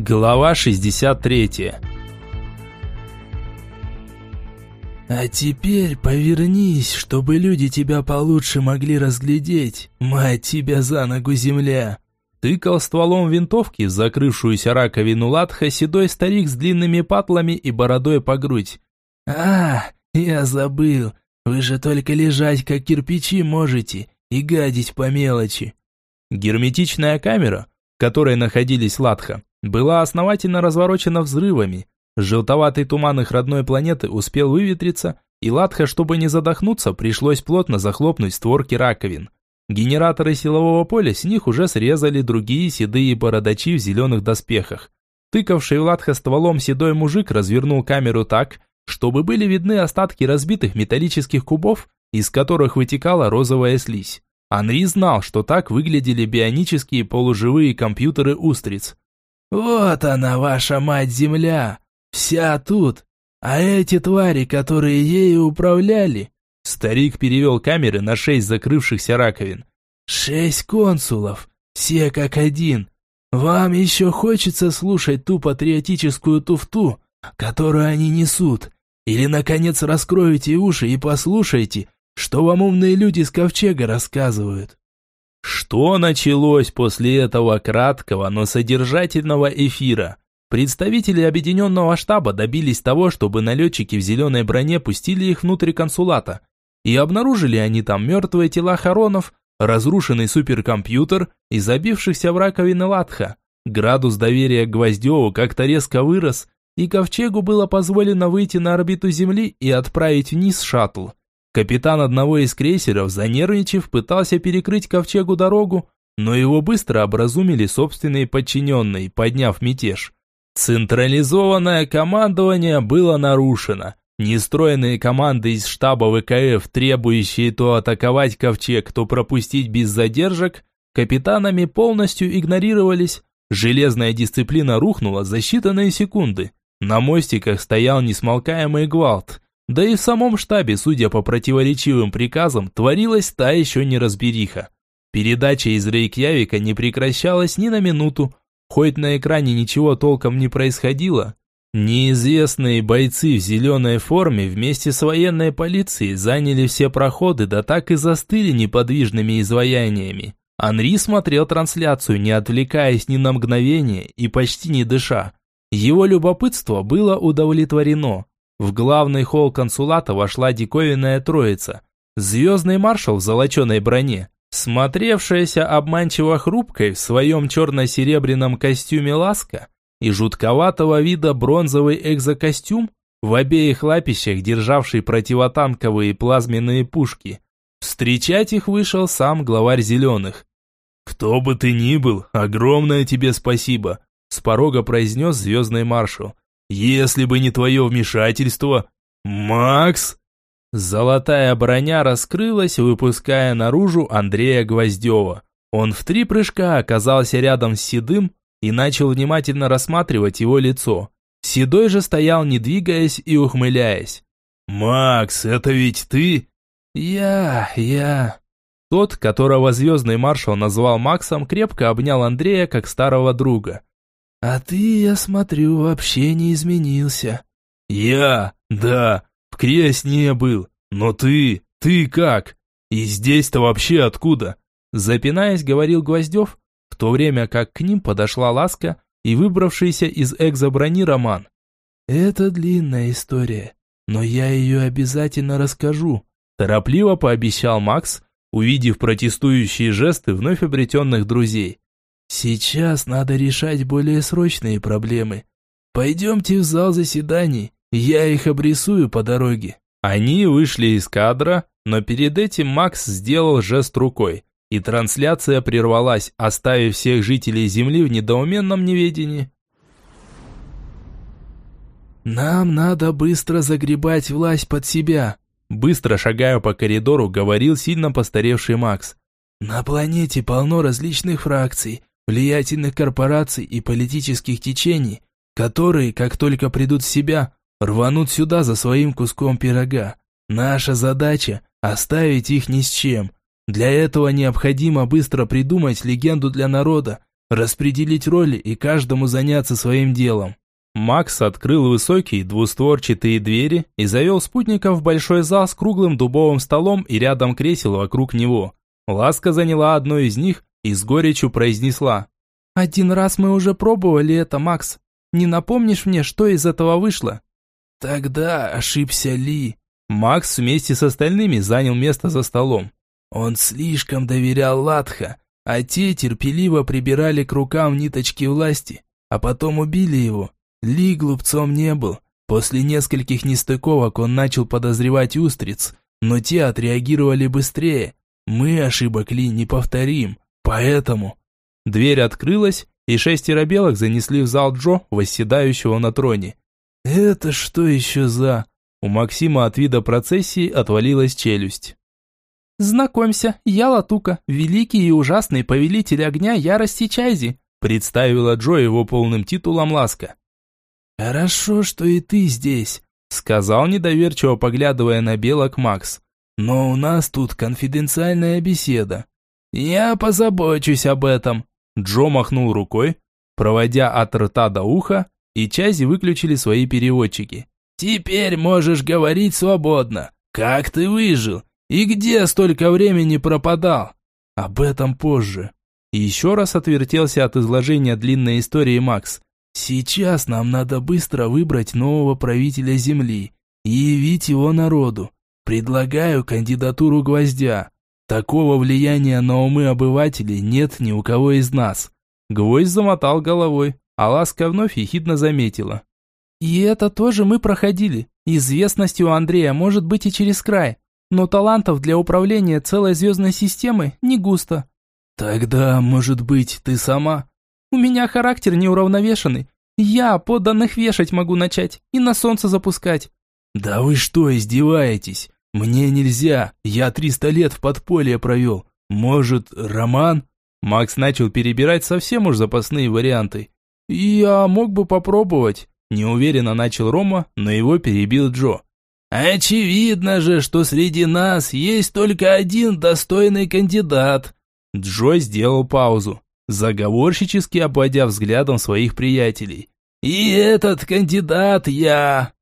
Глава 63 «А теперь повернись, чтобы люди тебя получше могли разглядеть. Мать тебя за ногу, земля!» Тыкал стволом винтовки в закрывшуюся раковину латха седой старик с длинными патлами и бородой по грудь. «А, я забыл. Вы же только лежать, как кирпичи можете, и гадить по мелочи». Герметичная камера, в которой находились латха, была основательно разворочена взрывами. Желтоватый туман их родной планеты успел выветриться, и Латха, чтобы не задохнуться, пришлось плотно захлопнуть створки раковин. Генераторы силового поля с них уже срезали другие седые бородачи в зеленых доспехах. Тыкавший Латха стволом седой мужик развернул камеру так, чтобы были видны остатки разбитых металлических кубов, из которых вытекала розовая слизь. Анри знал, что так выглядели бионические полуживые компьютеры устриц. «Вот она, ваша мать-земля! Вся тут! А эти твари, которые ею управляли...» Старик перевел камеры на шесть закрывшихся раковин. «Шесть консулов, все как один. Вам еще хочется слушать ту патриотическую туфту, которую они несут? Или, наконец, раскроете уши и послушайте, что вам умные люди с ковчега рассказывают?» Что началось после этого краткого, но содержательного эфира? Представители объединенного штаба добились того, чтобы налетчики в зеленой броне пустили их внутрь консулата. И обнаружили они там мертвые тела хоронов, разрушенный суперкомпьютер и забившихся в раковины Латха. Градус доверия к Гвоздеву как-то резко вырос, и Ковчегу было позволено выйти на орбиту Земли и отправить вниз шаттл. Капитан одного из крейсеров, занервничав, пытался перекрыть ковчегу дорогу, но его быстро образумили собственные подчиненные, подняв мятеж. Централизованное командование было нарушено. Нестроенные команды из штаба ВКФ, требующие то атаковать ковчег, то пропустить без задержек, капитанами полностью игнорировались. Железная дисциплина рухнула за считанные секунды. На мостиках стоял несмолкаемый гвалт – да и в самом штабе, судя по противоречивым приказам, творилась та еще неразбериха. Передача из Рейкьявика не прекращалась ни на минуту, хоть на экране ничего толком не происходило. Неизвестные бойцы в зеленой форме вместе с военной полицией заняли все проходы, да так и застыли неподвижными изваяниями. Анри смотрел трансляцию, не отвлекаясь ни на мгновение и почти не дыша. Его любопытство было удовлетворено. В главный холл консулата вошла диковинная троица. Звездный маршал в золоченой броне, смотревшаяся обманчиво хрупкой в своем черно-серебряном костюме ласка и жутковатого вида бронзовый экзокостюм, в обеих лапищах державший противотанковые плазменные пушки. Встречать их вышел сам главарь зеленых. «Кто бы ты ни был, огромное тебе спасибо», с порога произнес звездный маршал. Если бы не твое вмешательство... Макс!» Золотая броня раскрылась, выпуская наружу Андрея Гвоздева. Он в три прыжка оказался рядом с Седым и начал внимательно рассматривать его лицо. Седой же стоял, не двигаясь и ухмыляясь. «Макс, это ведь ты?» «Я, я...» Тот, которого звездный маршал назвал Максом, крепко обнял Андрея как старого друга. «А ты, я смотрю, вообще не изменился». «Я? Да, в Кресне был. Но ты, ты как? И здесь-то вообще откуда?» Запинаясь, говорил Гвоздев, в то время как к ним подошла Ласка и выбравшийся из экзоброни Роман. «Это длинная история, но я ее обязательно расскажу», торопливо пообещал Макс, увидев протестующие жесты вновь обретенных друзей. Сейчас надо решать более срочные проблемы. Пойдемте в зал заседаний, я их обрисую по дороге». Они вышли из кадра, но перед этим Макс сделал жест рукой, и трансляция прервалась, оставив всех жителей Земли в недоуменном неведении. «Нам надо быстро загребать власть под себя», быстро шагая по коридору, говорил сильно постаревший Макс. «На планете полно различных фракций, влиятельных корпораций и политических течений, которые, как только придут в себя, рванут сюда за своим куском пирога. Наша задача – оставить их ни с чем. Для этого необходимо быстро придумать легенду для народа, распределить роли и каждому заняться своим делом. Макс открыл высокие двустворчатые двери и завел спутников в большой зал с круглым дубовым столом и рядом кресел вокруг него. Ласка заняла одно из них и с горечью произнесла. «Один раз мы уже пробовали это, Макс. Не напомнишь мне, что из этого вышло?» «Тогда ошибся Ли». Макс вместе с остальными занял место за столом. Он слишком доверял Латха, а те терпеливо прибирали к рукам ниточки власти, а потом убили его. Ли глупцом не был. После нескольких нестыковок он начал подозревать устриц, но те отреагировали быстрее. Мы ошибок Ли не повторим, поэтому... Дверь открылась, и шестеро белых занесли в зал Джо, восседающего на троне. «Это что еще за...» У Максима от вида процессии отвалилась челюсть. «Знакомься, я Латука, великий и ужасный повелитель огня ярости Чайзи», представила Джо его полным титулом Ласка. «Хорошо, что и ты здесь», сказал недоверчиво, поглядывая на белок Макс. «Но у нас тут конфиденциальная беседа». «Я позабочусь об этом», Джо махнул рукой, проводя от рта до уха, и Чайзи выключили свои переводчики. «Теперь можешь говорить свободно. Как ты выжил? И где столько времени пропадал? Об этом позже. Еще раз отвертелся от изложения длинной истории Макс. Сейчас нам надо быстро выбрать нового правителя Земли и явить его народу. Предлагаю кандидатуру Гвоздя. Такого влияния на умы обывателей нет ни у кого из нас. Гвоздь замотал головой, а Ласка вновь ехидно заметила. И это тоже мы проходили. Известность у Андрея может быть и через край но талантов для управления целой звездной системой не густо. Тогда, может быть, ты сама? У меня характер неуравновешенный. Я подданных вешать могу начать и на солнце запускать. Да вы что, издеваетесь? Мне нельзя, я триста лет в подполье провел. Может, роман? Макс начал перебирать совсем уж запасные варианты. Я мог бы попробовать. Неуверенно начал Рома, но его перебил Джо. «Очевидно же, что среди нас есть только один достойный кандидат». Джой сделал паузу, заговорщически обводя взглядом своих приятелей. «И этот кандидат я...»